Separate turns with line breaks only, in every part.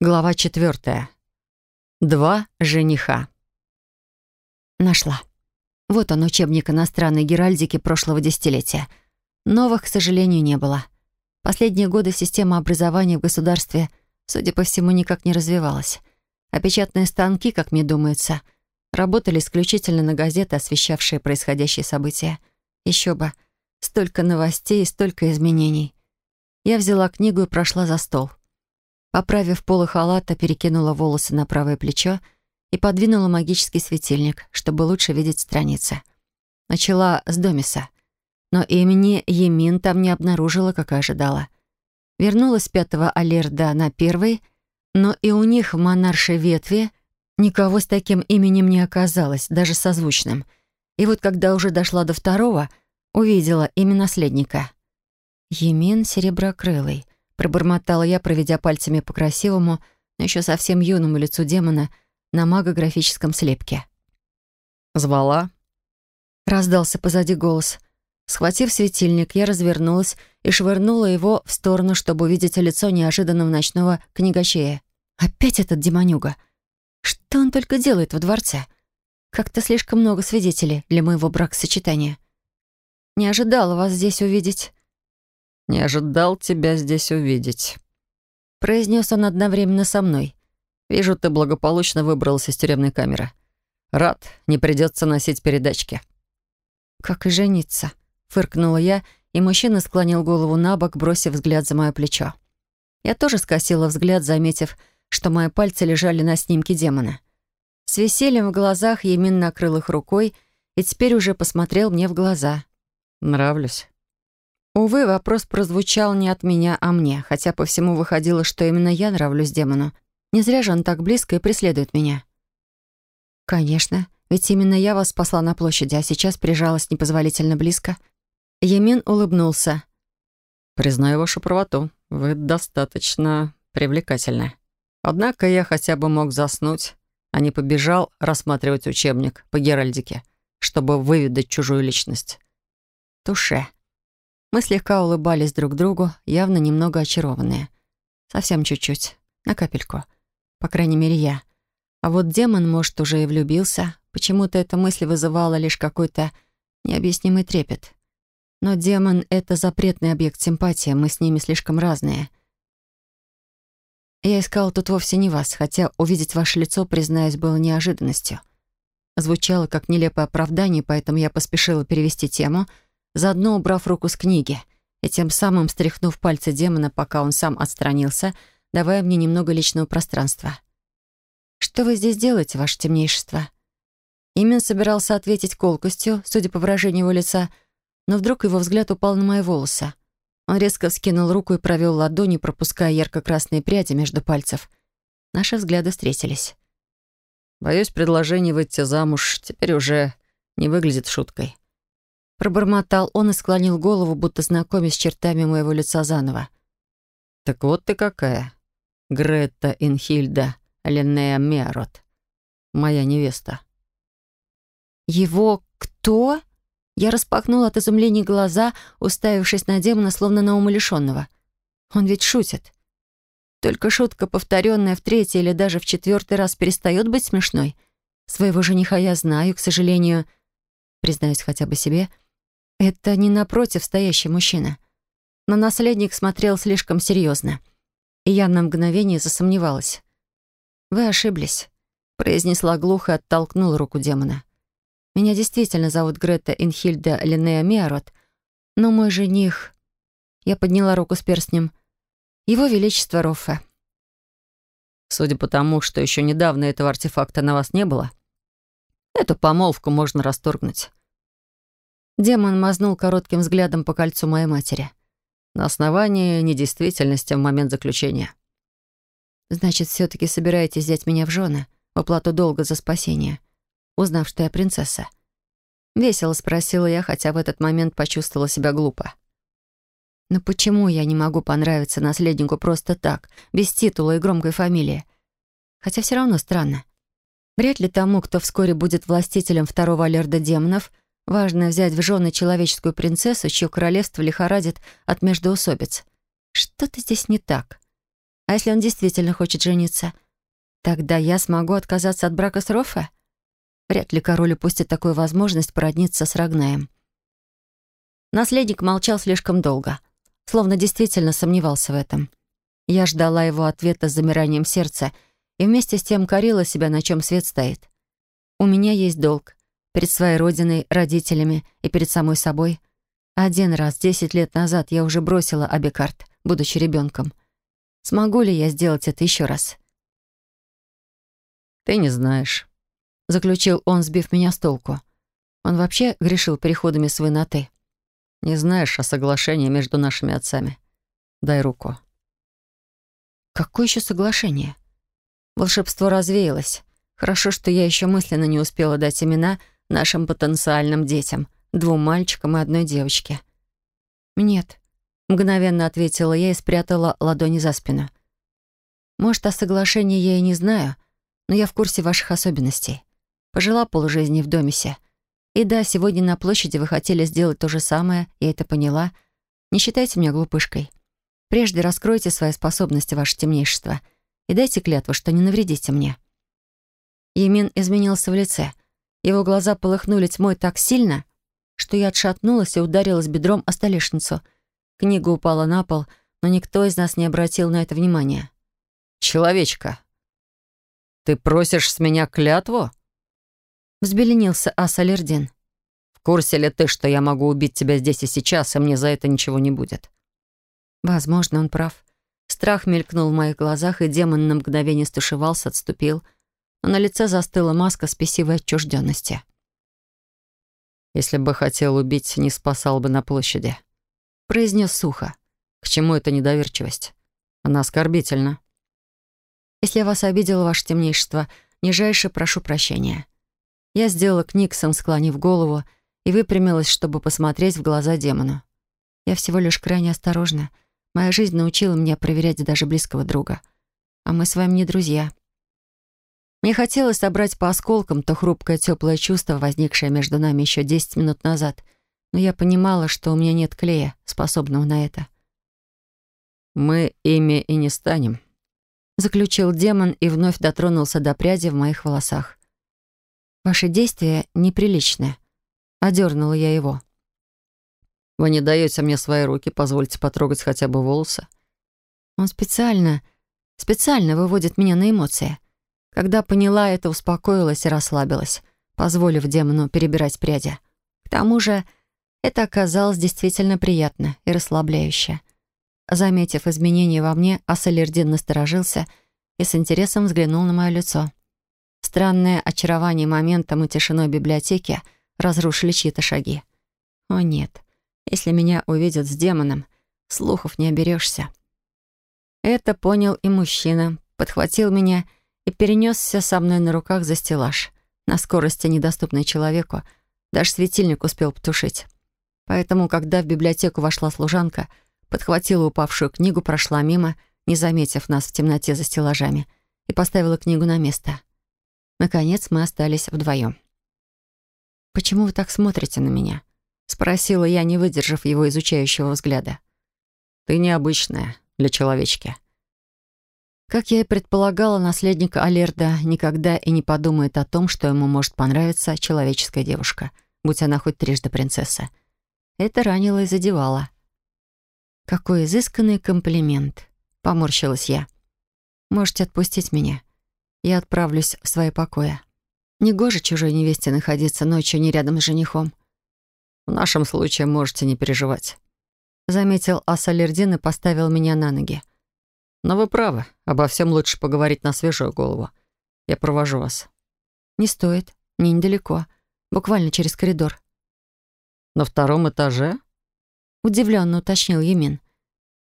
Глава четвертая. Два жениха.
Нашла. Вот он, учебник иностранной геральдики прошлого десятилетия. Новых, к сожалению, не было. Последние годы система образования в государстве, судя по всему, никак не развивалась. А печатные станки, как мне думается, работали исключительно на газеты, освещавшие происходящие события. Еще бы. Столько новостей и столько изменений. Я взяла книгу и прошла за стол. Поправив полы халата, перекинула волосы на правое плечо и подвинула магический светильник, чтобы лучше видеть страницы. Начала с Домиса. Но имени Емин там не обнаружила, как и ожидала. Вернулась с пятого Алерда на первый, но и у них в монаршей ветви никого с таким именем не оказалось, даже созвучным. И вот когда уже дошла до второго, увидела имя наследника. Емин Сереброкрылый — Пробормотала я, проведя пальцами по красивому, но еще совсем юному лицу демона на магографическом слепке.
«Звала?»
Раздался позади голос. Схватив светильник, я развернулась и швырнула его в сторону, чтобы увидеть лицо неожиданного ночного книгачея. Опять этот демонюга. Что он только делает во дворце? Как-то слишком много свидетелей для моего бракосочетания. Не ожидала вас здесь увидеть.
«Не ожидал тебя здесь увидеть», —
произнес он одновременно со мной.
«Вижу, ты благополучно выбрался из тюремной камеры. Рад, не придется носить передачки».
«Как и жениться», — фыркнула я, и мужчина склонил голову на бок, бросив взгляд за мое плечо. Я тоже скосила взгляд, заметив, что мои пальцы лежали на снимке демона. С весельем в глазах Емин накрыл их рукой и теперь уже посмотрел мне в глаза.
«Нравлюсь».
Увы, вопрос прозвучал не от меня, а мне, хотя по всему выходило, что именно я нравлюсь демону. Не зря же он так близко и преследует меня. «Конечно, ведь именно я вас спасла на площади, а сейчас прижалась непозволительно близко». Емин улыбнулся.
«Признаю вашу правоту. Вы достаточно привлекательны. Однако я хотя бы мог заснуть, а не побежал рассматривать учебник по геральдике, чтобы выведать чужую личность».
«Туше», мы слегка улыбались друг другу, явно немного очарованные. Совсем чуть-чуть, на капельку. По крайней мере, я. А вот демон, может, уже и влюбился. Почему-то эта мысль вызывала лишь какой-то необъяснимый трепет. Но демон — это запретный объект симпатии, мы с ними слишком разные. Я искала тут вовсе не вас, хотя увидеть ваше лицо, признаюсь, было неожиданностью. Звучало как нелепое оправдание, поэтому я поспешила перевести тему — заодно убрав руку с книги и тем самым стряхнув пальцы демона, пока он сам отстранился, давая мне немного личного пространства. «Что вы здесь делаете, ваше темнейшество?» Имен собирался ответить колкостью, судя по выражению его лица, но вдруг его взгляд упал на мои волосы. Он резко вскинул руку и провел ладони, пропуская ярко-красные пряди между пальцев. Наши взгляды встретились.
«Боюсь, предложение выйти замуж теперь уже не выглядит шуткой»,
Пробормотал он и склонил голову, будто знакомясь с чертами моего лица заново.
«Так вот ты какая. Грета Инхильда Ленея Мерот. Моя невеста».
«Его кто?» Я распахнула от изумления глаза, уставившись на демона, словно на умалишенного. «Он ведь шутит». Только шутка, повторенная в третий или даже в четвертый раз, перестает быть смешной. Своего жениха я знаю, к сожалению, признаюсь хотя бы себе — это не напротив стоящий мужчина. Но наследник смотрел слишком серьезно. И я на мгновение засомневалась. «Вы ошиблись», — произнесла глухо и оттолкнула руку демона. «Меня действительно зовут Грета Инхильда Линнея Миарот, но мой жених...» Я подняла руку с перстнем. «Его Величество Роффе».
«Судя по тому, что еще недавно этого артефакта на вас не было, эту помолвку можно расторгнуть.
Демон мазнул коротким взглядом по кольцу моей матери.
На основании недействительности в момент заключения.
«Значит, все таки собираетесь взять меня в жены, в оплату долга за спасение, узнав, что я принцесса?» Весело спросила я, хотя в этот момент почувствовала себя глупо. «Но почему я не могу понравиться наследнику просто так, без титула и громкой фамилии? Хотя все равно странно. Вряд ли тому, кто вскоре будет властителем второго алерда демонов — Важно взять в жены человеческую принцессу, чье королевство лихорадит от междоусобиц. Что-то здесь не так. А если он действительно хочет жениться? Тогда я смогу отказаться от брака с Рофе? Вряд ли король упустит такую возможность породниться с Рагнаем. Наследник молчал слишком долго, словно действительно сомневался в этом. Я ждала его ответа с замиранием сердца и вместе с тем корила себя, на чем свет стоит. У меня есть долг перед своей родиной, родителями и перед самой собой. Один раз, десять лет назад, я уже бросила Абикарт, будучи ребенком. Смогу ли я сделать это еще раз?
«Ты не знаешь», — заключил он, сбив меня с толку. Он вообще грешил переходами свой на «ты». Не знаешь о соглашении между нашими отцами. Дай руку».
«Какое еще соглашение?» Волшебство развеялось. Хорошо, что я еще мысленно не успела дать имена нашим потенциальным детям, двум мальчикам и одной девочке. «Нет», — мгновенно ответила я и спрятала ладони за спину. «Может, о соглашении я и не знаю, но я в курсе ваших особенностей. Пожила полжизни в домисе. И да, сегодня на площади вы хотели сделать то же самое, я это поняла. Не считайте меня глупышкой. Прежде раскройте свои способности, ваше темнейшество, и дайте клятву, что не навредите мне». Емин изменился в лице. Его глаза полыхнули тьмой так сильно, что я отшатнулась и ударилась бедром о столешницу. Книга упала на пол, но никто из нас не обратил на это внимания.
«Человечка, ты просишь с меня клятву?»
Взбеленился Асалердин.
«В курсе ли ты, что я могу убить тебя здесь и сейчас, и мне за это ничего не будет?»
Возможно, он прав. Страх мелькнул в моих глазах, и демон на мгновение стушевался, отступил. Но на лице застыла маска спесивой отчужденности.
«Если бы хотел убить, не спасал бы на площади», — произнес сухо. «К чему эта недоверчивость? Она оскорбительна».
«Если я вас обидела, ваше темнейшество, нижайше прошу прощения. Я сделала книксом, склонив голову, и выпрямилась, чтобы посмотреть в глаза демону. Я всего лишь крайне осторожна. Моя жизнь научила меня проверять даже близкого друга. А мы с вами не друзья. Мне хотелось собрать по осколкам то хрупкое теплое чувство, возникшее между нами еще десять минут назад, но я понимала, что у меня нет клея, способного на это.
«Мы ими и не станем», — заключил демон и вновь дотронулся до пряди в моих волосах.
«Ваши действия неприличны», — одернула я его.
«Вы не даете мне свои руки, позвольте потрогать хотя бы волосы».
Он специально, специально выводит меня на эмоции. Когда поняла это, успокоилась и расслабилась, позволив демону перебирать пряди. К тому же это оказалось действительно приятно и расслабляюще. Заметив изменения во мне, Ассалердин насторожился и с интересом взглянул на мое лицо. Странное очарование моментом и тишиной библиотеки разрушили чьи-то шаги. О нет, если меня увидят с демоном, слухов не оберешься. Это понял и мужчина, подхватил меня перенесся со мной на руках за стеллаж, на скорости, недоступной человеку, даже светильник успел потушить. Поэтому, когда в библиотеку вошла служанка, подхватила упавшую книгу, прошла мимо, не заметив нас в темноте за стеллажами, и поставила книгу на место. Наконец мы остались вдвоем. «Почему вы так смотрите на меня?» — спросила я, не выдержав его изучающего взгляда.
«Ты необычная для человечки».
Как я и предполагала, наследник Алерда никогда и не подумает о том, что ему может понравиться человеческая девушка, будь она хоть трижды принцесса. Это ранило и задевало. «Какой изысканный комплимент!» — поморщилась я. «Можете отпустить меня. Я отправлюсь в свои покои. Негоже чужой невесте находиться ночью не рядом с женихом.
В нашем случае можете не переживать.
Заметил Ассалердин и поставил меня на ноги.
Но вы правы. Обо всем лучше поговорить на свежую голову. Я провожу вас.
Не стоит. Мне недалеко. Буквально через коридор.
На втором этаже?
Удивленно уточнил Емин.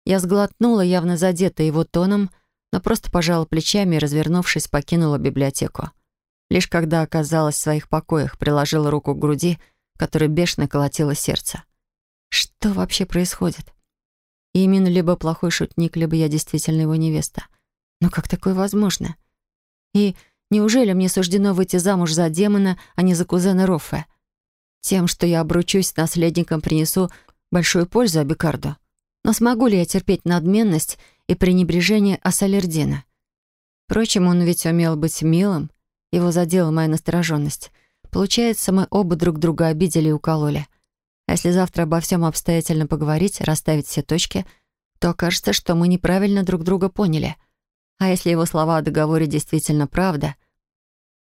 Я сглотнула, явно задета его тоном, но просто пожала плечами и, развернувшись, покинула библиотеку. Лишь когда оказалась в своих покоях, приложила руку к груди, которой бешено колотило сердце. Что вообще происходит? Именно либо плохой шутник, либо я действительно его невеста. Но как такое возможно? И неужели мне суждено выйти замуж за демона, а не за кузена Роффе? Тем, что я обручусь с наследником, принесу большую пользу Абикарду. Но смогу ли я терпеть надменность и пренебрежение Ассалердина. Впрочем, он ведь умел быть милым. Его задела моя настороженность. Получается, мы оба друг друга обидели и укололи. А если завтра обо всем обстоятельно поговорить, расставить все точки, то окажется, что мы неправильно друг друга поняли. А если его слова о договоре действительно правда?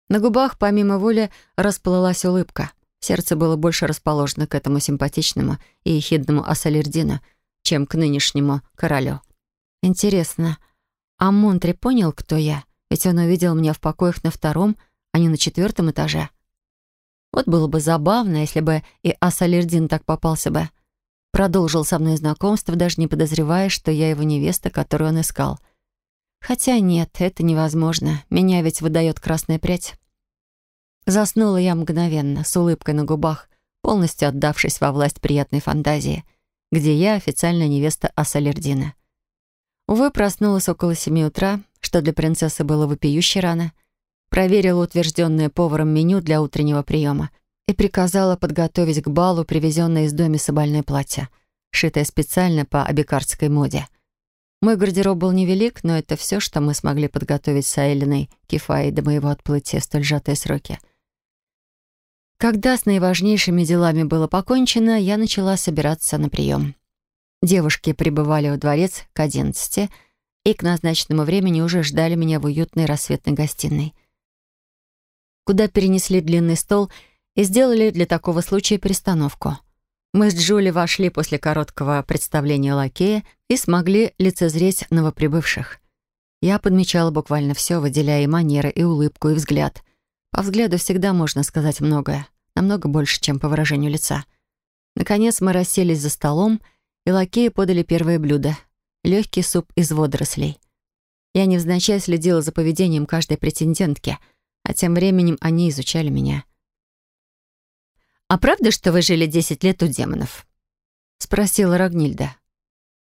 На губах, помимо воли, расплылась улыбка. Сердце было больше расположено к этому симпатичному и ехидному Ассалердину, чем к нынешнему королю. Интересно, а Монтри понял, кто я? Ведь он увидел меня в покоях на втором, а не на четвертом этаже. Вот было бы забавно, если бы и Асалердин так попался бы. Продолжил со мной знакомство, даже не подозревая, что я его невеста, которую он искал. Хотя нет, это невозможно. Меня ведь выдает красная прядь. Заснула я мгновенно, с улыбкой на губах, полностью отдавшись во власть приятной фантазии, где я официальная невеста Асалердина. Увы, проснулась около семи утра, что для принцессы было вопиюще рано — проверила утвержденное поваром меню для утреннего приема и приказала подготовить к балу привезенное из дома собольное платье, шитое специально по абикардской моде. Мой гардероб был невелик, но это все, что мы смогли подготовить с Айлиной Кефаей до моего отплытия в столь сжатые сроки. Когда с наиважнейшими делами было покончено, я начала собираться на прием. Девушки прибывали во дворец к одиннадцати и к назначенному времени уже ждали меня в уютной рассветной гостиной куда перенесли длинный стол и сделали для такого случая перестановку. Мы с Джули вошли после короткого представления лакея и смогли лицезреть новоприбывших. Я подмечала буквально все, выделяя и манеры, и улыбку, и взгляд. По взгляду всегда можно сказать многое, намного больше, чем по выражению лица. Наконец мы расселись за столом, и лакеи подали первое блюдо — легкий суп из водорослей. Я невзначай следила за поведением каждой претендентки — а тем временем они изучали меня. «А правда, что вы жили десять лет у демонов?» — спросила Рагнильда.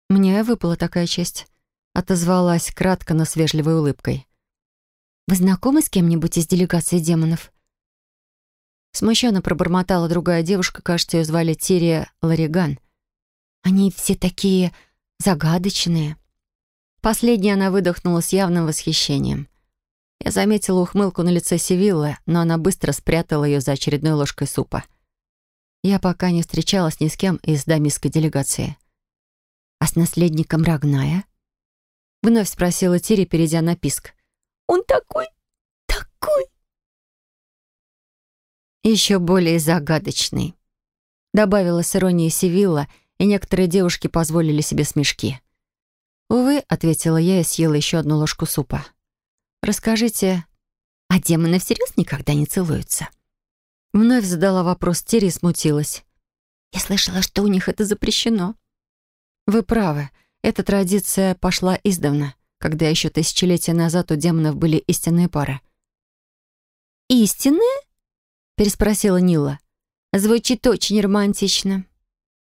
«Мне выпала такая честь», — отозвалась кратко, но с вежливой улыбкой. «Вы знакомы с кем-нибудь из делегации демонов?» Смущенно пробормотала другая девушка, кажется, ее звали Тирия Лариган. «Они все такие загадочные». Последняя она выдохнула с явным восхищением. Я заметила ухмылку на лице Сивиллы, но она быстро спрятала ее за очередной ложкой супа. Я пока не встречалась ни с кем из дамистской делегации. «А с наследником Рагная?» Вновь спросила Тири, перейдя на писк. «Он такой, такой!» «Еще более загадочный», — добавила с иронией Сивилла, и некоторые девушки позволили себе смешки. «Увы», — ответила я и съела еще одну ложку супа. Расскажите, а демоны всерьез никогда не целуются?» Вновь задала вопрос Терри и смутилась. «Я слышала, что у них это запрещено». «Вы правы. Эта традиция пошла издавна, когда еще тысячелетия назад у демонов были истинные пары». «Истинные?» — переспросила Нила. «Звучит очень романтично».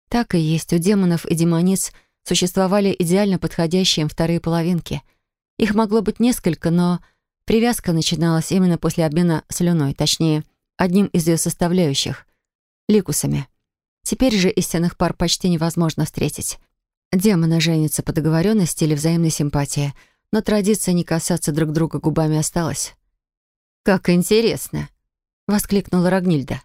Так и есть. У демонов и демониц существовали идеально подходящие им вторые половинки — их могло быть несколько, но привязка начиналась именно после обмена слюной, точнее, одним из ее составляющих — ликусами. Теперь же истинных пар почти невозможно встретить. Демоны женятся по договоренности или взаимной симпатии, но традиция не касаться друг друга губами осталась.
«Как интересно!» — воскликнула Рагнильда.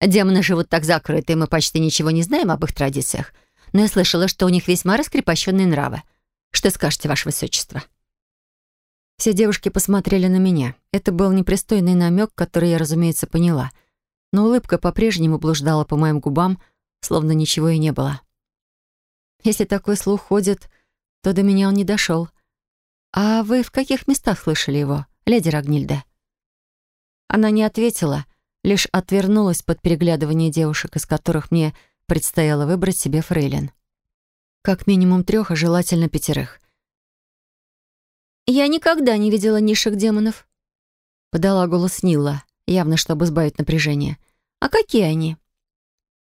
«Демоны живут так закрыты, и мы почти ничего не знаем об их традициях. Но я слышала, что у них весьма раскрепощенные нравы. Что скажете, Ваше Высочество?»
Все девушки посмотрели на меня. Это был непристойный намек, который я, разумеется, поняла. Но улыбка по-прежнему блуждала по моим губам, словно ничего и не было. Если такой слух ходит, то до меня он не дошел. «А вы в каких местах слышали его, леди Рагнильда?» Она не ответила, лишь отвернулась под переглядывание девушек, из которых мне предстояло выбрать себе фрейлин. Как минимум трех, а желательно пятерых —
«Я никогда не видела низших демонов», —
подала голос Нила, явно чтобы сбавить напряжение.
«А какие они?»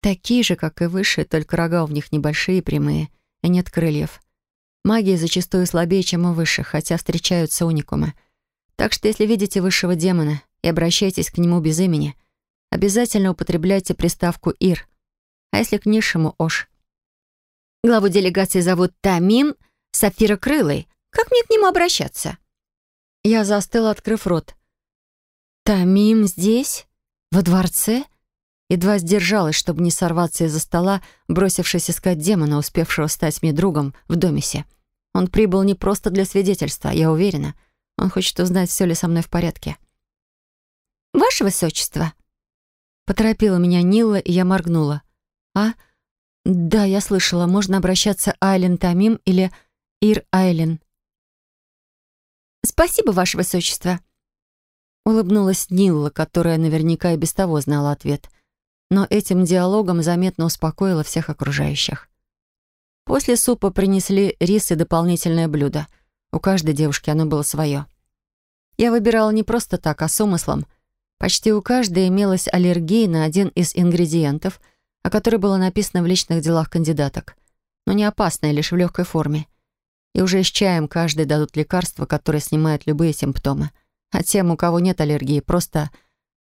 «Такие же, как и выше, только рога у них небольшие и прямые, и нет крыльев. Магия зачастую слабее, чем у высших, хотя встречаются уникумы. Так что если видите высшего демона и обращаетесь к нему без имени, обязательно употребляйте приставку «ир», а если к низшему — «ош».
Главу делегации зовут Тамим
Сапфира Крылой. Как мне к нему обращаться?» Я застыла, открыв рот. «Тамим здесь? Во дворце?» Едва сдержалась, чтобы не сорваться из-за стола, бросившись искать демона, успевшего стать мне другом в домисе. Он прибыл не просто для свидетельства, я уверена. Он хочет узнать, все ли со мной в порядке. «Ваше Высочество!» Поторопила меня Нилла, и я моргнула. «А? Да, я слышала. Можно обращаться Айлен Тамим или Ир Айлен». «Спасибо, Ваше Высочество!» Улыбнулась Нилла, которая наверняка и без того знала ответ. Но этим диалогом заметно успокоила всех окружающих. После супа принесли рис и дополнительное блюдо. У каждой девушки оно было свое. Я выбирала не просто так, а с умыслом — Почти у каждой имелась аллергия на один из ингредиентов, о которой было написано в личных делах кандидаток, но не опасная, лишь в легкой форме. И уже с чаем каждый дадут лекарство, которое снимает любые симптомы. А тем, у кого нет аллергии, просто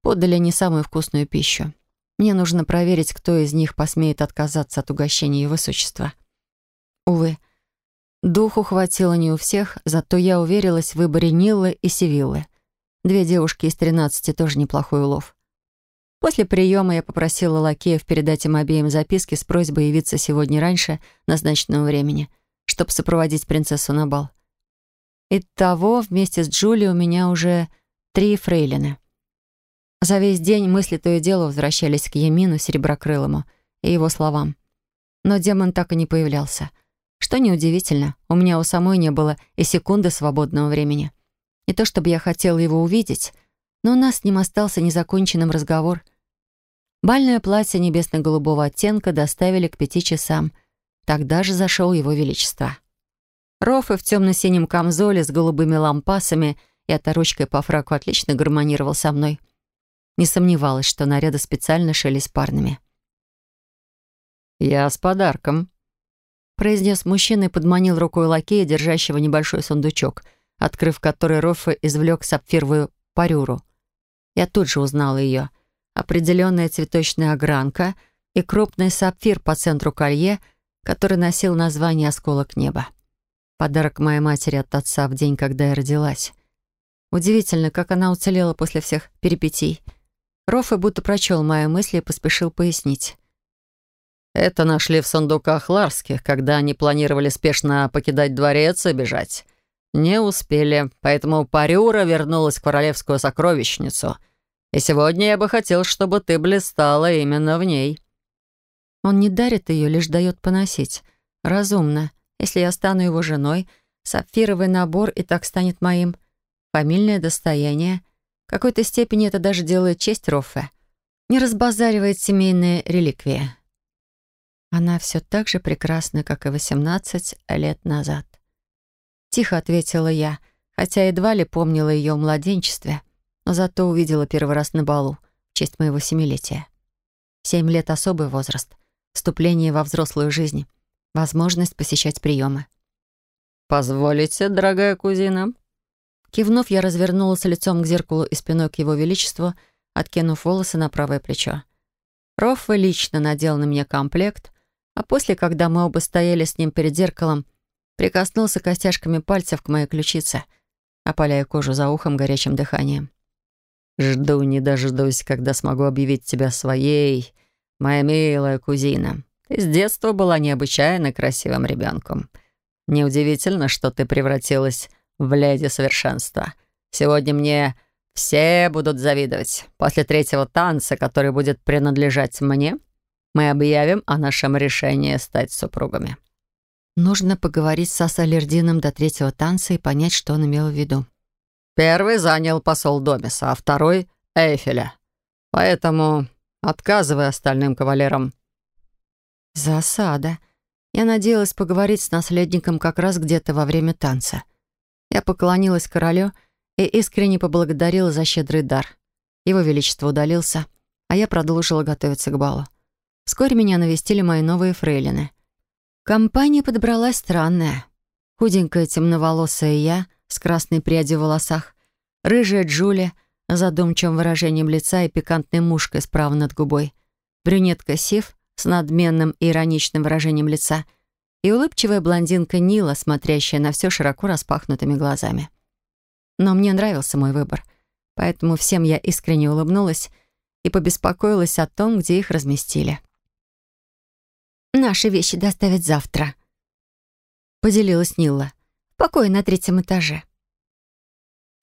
подали не самую вкусную пищу. Мне нужно проверить, кто из них посмеет отказаться от угощения его высочества. Увы, духу хватило не у всех, зато я уверилась в выборе Ниллы и Севиллы — Две девушки из тринадцати тоже неплохой улов. После приема я попросила лакеев передать им обеим записки с просьбой явиться сегодня раньше назначенного времени, чтобы сопроводить принцессу на бал. Итого, вместе с Джули у меня уже три фрейлины. За весь день мысли то и дело возвращались к Емину Сереброкрылому и его словам. Но демон так и не появлялся. Что неудивительно, у меня у самой не было и секунды свободного времени. Не то чтобы я хотела его увидеть, но у нас с ним остался незаконченным разговор. Бальное платье небесно-голубого оттенка доставили к пяти часам. Тогда же зашел его величество. Рофы в темно-синем камзоле с голубыми лампасами и оторочкой по фраку отлично гармонировал со мной. Не сомневалась, что наряды специально шились парными.
«Я с подарком», — произнес мужчина и подманил рукой лакея, держащего небольшой сундучок — открыв который Роффе извлек сапфировую парюру. Я тут же узнала ее. Определенная цветочная огранка и крупный сапфир по центру колье, который носил название «Осколок неба». Подарок моей матери от отца в день, когда я родилась. Удивительно, как она уцелела после всех перипетий. Роффе будто прочел мои мысли и поспешил пояснить. «Это нашли в сундуках Ларских, когда они планировали спешно покидать дворец и бежать. Не успели, поэтому Парюра вернулась в королевскую сокровищницу. И сегодня я бы хотел, чтобы ты блистала именно в ней. Он не дарит ее, лишь дает поносить. Разумно. Если я стану его женой, сапфировый набор и так станет моим. Фамильное достояние. В какой-то степени это даже делает честь Роффе. Не разбазаривает семейные реликвии. Она все так же прекрасна, как и 18 лет назад. Тихо ответила я, хотя едва ли помнила ее в младенчестве, но зато увидела первый раз на балу в честь моего семилетия. Семь лет — особый возраст, вступление во взрослую жизнь, возможность посещать приемы. «Позволите, дорогая кузина?»
Кивнув, я развернулась лицом к зеркалу и спиной к его величеству, откинув волосы на правое плечо. Роффе лично надел на меня комплект, а после, когда мы оба стояли с ним перед зеркалом, прикоснулся костяшками пальцев к моей ключице, опаляя кожу за ухом горячим дыханием.
«Жду не дождусь, когда смогу объявить тебя своей, моя милая кузина. Ты с детства была необычайно красивым ребенком. Неудивительно, что ты превратилась в леди совершенства. Сегодня мне все будут завидовать. После третьего танца, который будет принадлежать мне, мы объявим о нашем решении стать супругами».
Нужно поговорить с Ассалердином до третьего танца и понять, что он имел в виду.
Первый занял посол Домиса, а второй — Эйфеля. Поэтому отказывай остальным кавалерам.
Засада. Я надеялась поговорить с наследником как раз где-то во время танца. Я поклонилась королю и искренне поблагодарила за щедрый дар. Его Величество удалился, а я продолжила готовиться к балу. Вскоре меня навестили мои новые фрейлины. Компания подобралась странная. Худенькая темноволосая я с красной прядью в волосах, рыжая Джулия задумчивым выражением лица и пикантной мушкой справа над губой, брюнетка Сив с надменным и ироничным выражением лица и улыбчивая блондинка Нила, смотрящая на все широко распахнутыми глазами. Но мне нравился мой выбор, поэтому всем я искренне улыбнулась и побеспокоилась о том, где их разместили.
«Наши вещи доставят завтра», — поделилась Нилла. «В на третьем этаже».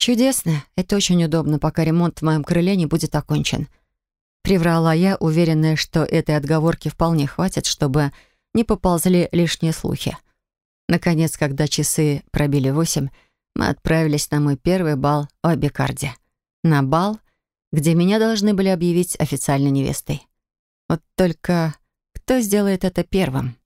«Чудесно. Это очень удобно, пока ремонт в моем крыле не будет окончен». Приврала я, уверенная, что этой отговорки вполне хватит, чтобы не поползли лишние слухи. Наконец, когда часы пробили восемь, мы отправились на мой первый бал в Абикарде. На бал, где меня должны были объявить официальной невестой. Вот только кто сделает это первым?